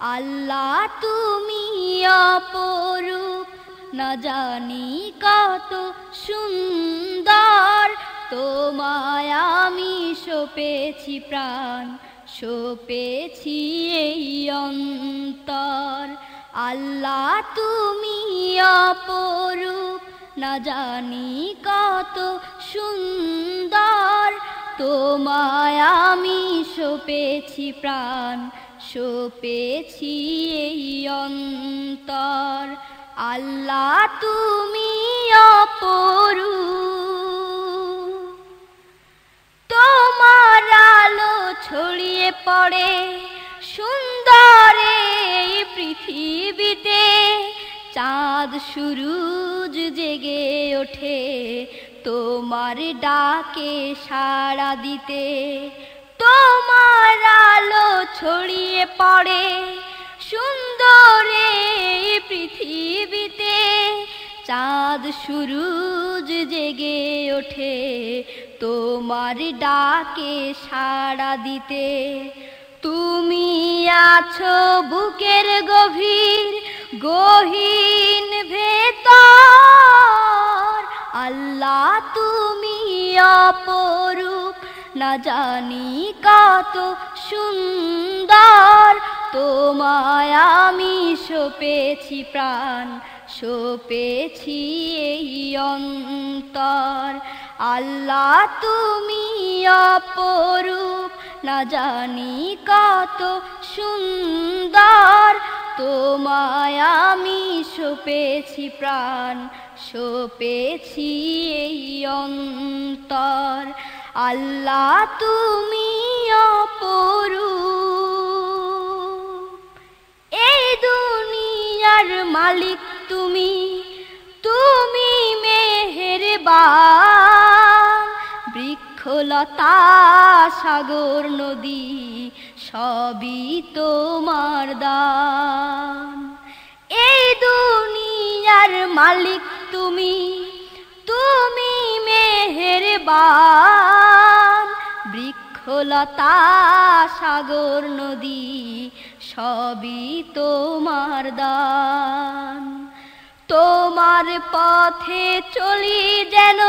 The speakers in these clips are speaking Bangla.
আল্লাহ তুমি অপরূপ। না জানি কত সুন্দর। তোমায় আমি সপেছি প্রাণ, সপেছি এই অন্তর। আল্লাহ তুমি অপরূপ। না জানি কত সুন্দর। তোমায় আমি সপেছি প্রাণ সপেছি এই অন্তর। আল্লাহ, তুমি অপরু তোমার আলো ছড়িয়ে পড়ে সুন্দরে পৃথিবীতে। চাঁদ সুরুজ জেগে ওঠে তোমার ডাকে সাড়া দিতে। তোমার আলো ছড়িয়ে পড়ে সুন্দরে পৃথিবীতে। চাঁদ সুরুজ জেগে ওঠে তোমার ডাকে সাড়া দিতে। তুমি আছো বুকের গভীর, গহীন ভেতর। আল্লাহ তুমি অপরূপ না জানি কত সুন্দর। তোমায় আমি সপেছি প্রাণ, সপেছি এই অন্তর। আল্লাহ তুমি অপরূপ, না জানি কত সুন্দর। তোমায় আমি সপেছি প্রাণ সপেছি এই অন্তর। আল্লাহ তুমি অপরু এই দুনিয়ার মালিক তুমি তুমি মেহেরবান। বৃক্ষলতা, সাগর, নদী, সবই তোমার দান। এই দুনিয়ার মালিক তুমি তুমি মেহেরবান। বৃক্ষলতা, সাগর, নদী, সবই তোমার দান। তোমার পথে চলি যেন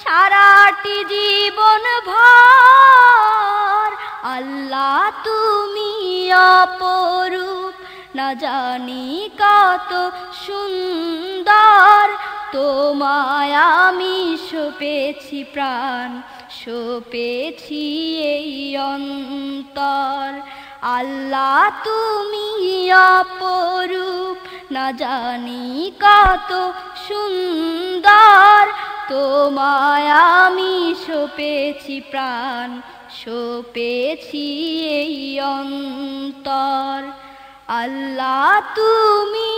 সারাটি জীবন ভর। আল্লাহ তুমি অপরূপ, না জানি কত সুন্দর। তোমায় আমি সপেছি প্রাণ, সপেছি এই অন্তর। আল্লাহ তুমি অপরূপ, না জানি কত সুন্দর। তোমায় আমি সপেছি প্রাণ, সপেছি এই অন্তর। আল্লাহ তুমি